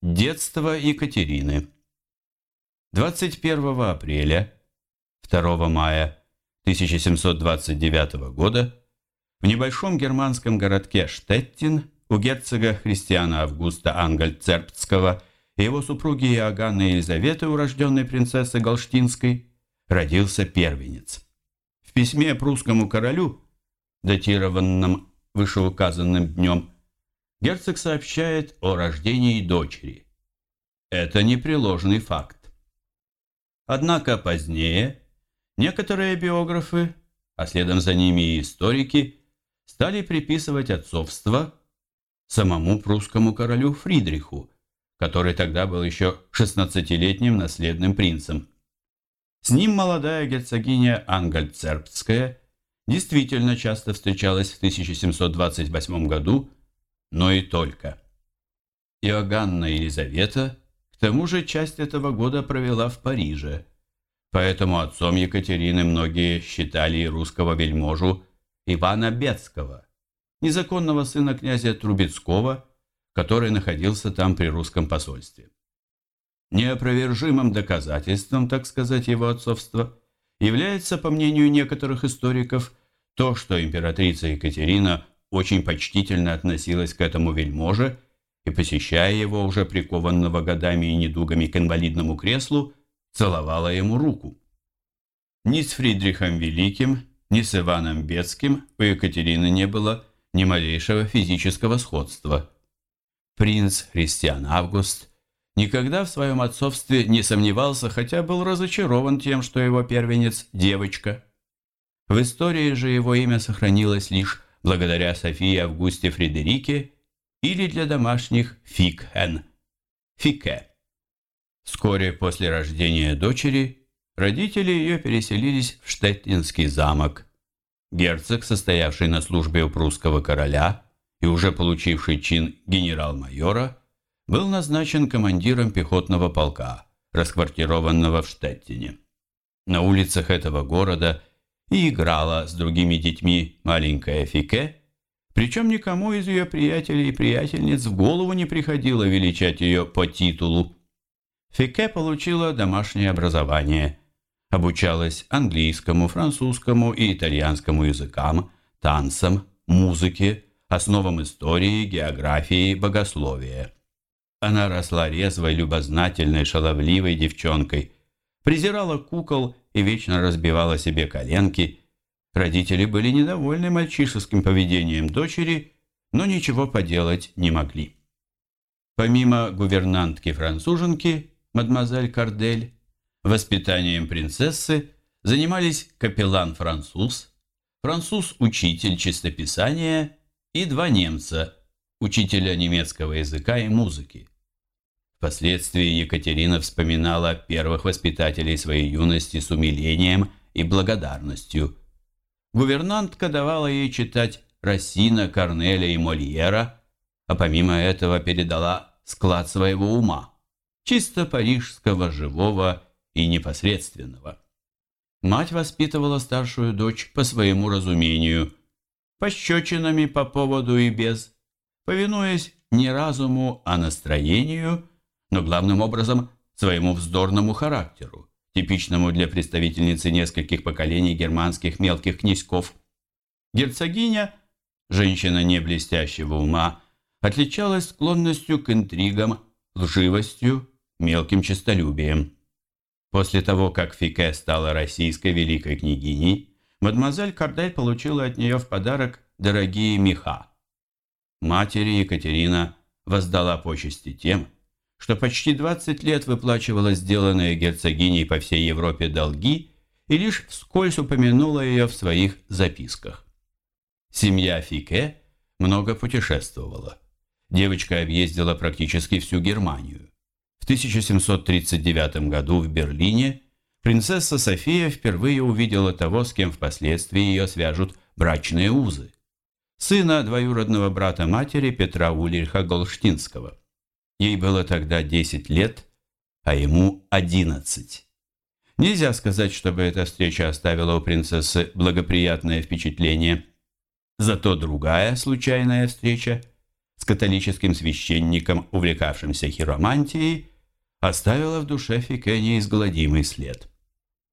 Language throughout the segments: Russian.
Детство Екатерины 21 апреля 2 мая 1729 года в небольшом германском городке Штеттин у герцога Христиана Августа Ангельцербтского и его супруги Иоганны Елизаветы, урожденной принцессы Галштинской, родился первенец. В письме прусскому королю, датированном вышеуказанным днем, герцог сообщает о рождении дочери. Это непреложный факт. Однако позднее некоторые биографы, а следом за ними и историки, стали приписывать отцовство самому прусскому королю Фридриху, который тогда был еще 16-летним наследным принцем. С ним молодая герцогиня Ангальцербская действительно часто встречалась в 1728 году но и только. Иоганна Елизавета к тому же часть этого года провела в Париже, поэтому отцом Екатерины многие считали русского вельможу Ивана Бецкого, незаконного сына князя Трубецкого, который находился там при русском посольстве. Неопровержимым доказательством, так сказать, его отцовства является, по мнению некоторых историков, то, что императрица Екатерина очень почтительно относилась к этому вельможе и, посещая его уже прикованного годами и недугами к инвалидному креслу, целовала ему руку. Ни с Фридрихом Великим, ни с Иваном Бецким у Екатерины не было ни малейшего физического сходства. Принц Христиан Август никогда в своем отцовстве не сомневался, хотя был разочарован тем, что его первенец – девочка. В истории же его имя сохранилось лишь благодаря Софии Августе Фредерике или для домашних Фикхен, Фике. Вскоре после рождения дочери родители ее переселились в Штеттинский замок. Герцог, состоявший на службе у прусского короля и уже получивший чин генерал-майора, был назначен командиром пехотного полка, расквартированного в Штеттине. На улицах этого города и играла с другими детьми маленькая Фике, причем никому из ее приятелей и приятельниц в голову не приходило величать ее по титулу. Фике получила домашнее образование, обучалась английскому, французскому и итальянскому языкам, танцам, музыке, основам истории, географии, богословия. Она росла резвой, любознательной, шаловливой девчонкой, презирала кукол и вечно разбивала себе коленки. Родители были недовольны мальчишеским поведением дочери, но ничего поделать не могли. Помимо гувернантки-француженки, мадемуазель Кардель, воспитанием принцессы занимались капеллан-француз, француз-учитель чистописания и два немца, учителя немецкого языка и музыки. Впоследствии Екатерина вспоминала первых воспитателей своей юности с умилением и благодарностью. Гувернантка давала ей читать Рассина, Корнеля и Мольера, а помимо этого передала склад своего ума, чисто парижского, живого и непосредственного. Мать воспитывала старшую дочь по своему разумению, пощечинами по поводу и без, повинуясь не разуму, а настроению – но главным образом своему вздорному характеру, типичному для представительницы нескольких поколений германских мелких князьков. Герцогиня, женщина не блестящего ума, отличалась склонностью к интригам, лживостью, мелким честолюбием. После того, как Фике стала российской великой княгиней, мадемуазель Кардель получила от нее в подарок дорогие меха. Матери Екатерина воздала почести тем, что почти 20 лет выплачивала сделанные герцогиней по всей Европе долги и лишь вскользь упомянула ее в своих записках. Семья Фике много путешествовала. Девочка объездила практически всю Германию. В 1739 году в Берлине принцесса София впервые увидела того, с кем впоследствии ее свяжут брачные узы. Сына двоюродного брата матери Петра Ульриха Голштинского. Ей было тогда 10 лет, а ему 11. Нельзя сказать, чтобы эта встреча оставила у принцессы благоприятное впечатление. Зато другая случайная встреча с католическим священником, увлекавшимся хиромантией, оставила в душе Фике неизгладимый след.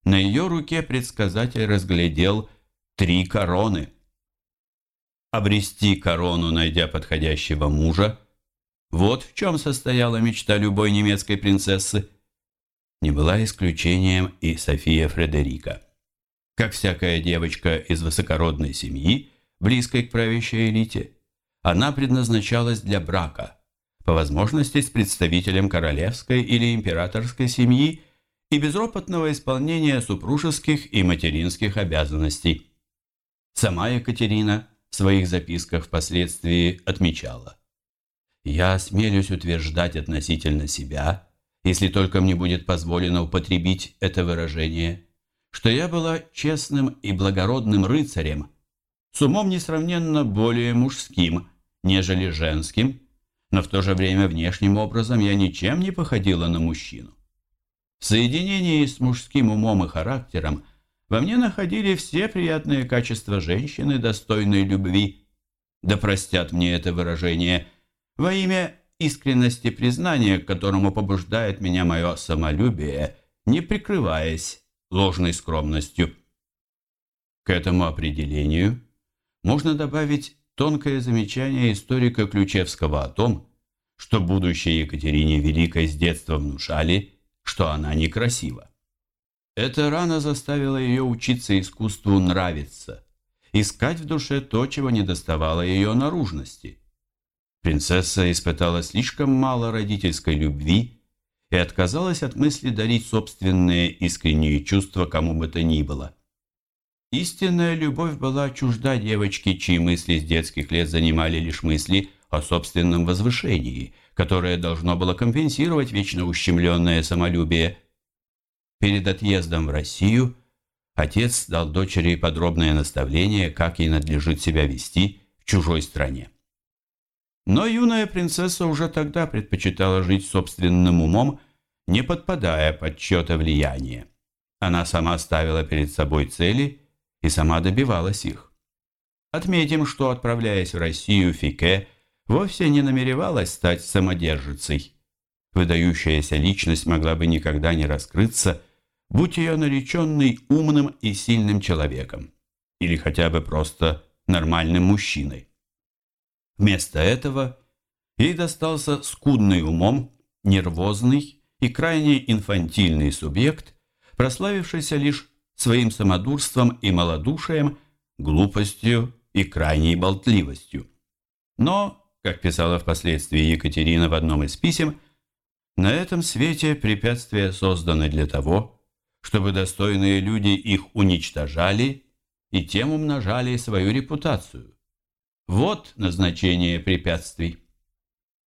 На ее руке предсказатель разглядел три короны. Обрести корону, найдя подходящего мужа, вот в чем состояла мечта любой немецкой принцессы. Не была исключением и София Фредерика. Как всякая девочка из высокородной семьи, близкой к правящей элите, она предназначалась для брака, по возможности с представителем королевской или императорской семьи и безропотного исполнения супружеских и материнских обязанностей. Сама Екатерина в своих записках впоследствии отмечала. «Я осмелюсь утверждать относительно себя, если только мне будет позволено употребить это выражение, что я была честным и благородным рыцарем, с умом несравненно более мужским, нежели женским, но в то же время внешним образом я ничем не походила на мужчину. В соединении с мужским умом и характером во мне находили все приятные качества женщины, достойной любви. Да простят мне это выражение во имя искренности признания, к которому побуждает меня мое самолюбие, не прикрываясь ложной скромностью. К этому определению можно добавить тонкое замечание историка Ключевского о том, что будущей Екатерине Великой с детства внушали, что она некрасива. Это рано заставило ее учиться искусству нравиться, искать в душе то, чего не доставало ее наружности. Принцесса испытала слишком мало родительской любви и отказалась от мысли дарить собственные искренние чувства кому бы то ни было. Истинная любовь была чужда девочке, чьи мысли с детских лет занимали лишь мысли о собственном возвышении, которое должно было компенсировать вечно ущемленное самолюбие. Перед отъездом в Россию отец дал дочери подробное наставление, как ей надлежит себя вести в чужой стране. Но юная принцесса уже тогда предпочитала жить собственным умом, не подпадая под чье-то влияние. Она сама ставила перед собой цели и сама добивалась их. Отметим, что, отправляясь в Россию, Фике вовсе не намеревалась стать самодержицей. Выдающаяся личность могла бы никогда не раскрыться, будь ее нареченный умным и сильным человеком, или хотя бы просто нормальным мужчиной. Вместо этого ей достался скудный умом, нервозный и крайне инфантильный субъект, прославившийся лишь своим самодурством и малодушием, глупостью и крайней болтливостью. Но как писала впоследствии Екатерина в одном из писем, на этом свете препятствия созданы для того, чтобы достойные люди их уничтожали и тем умножали свою репутацию. Вот назначение препятствий.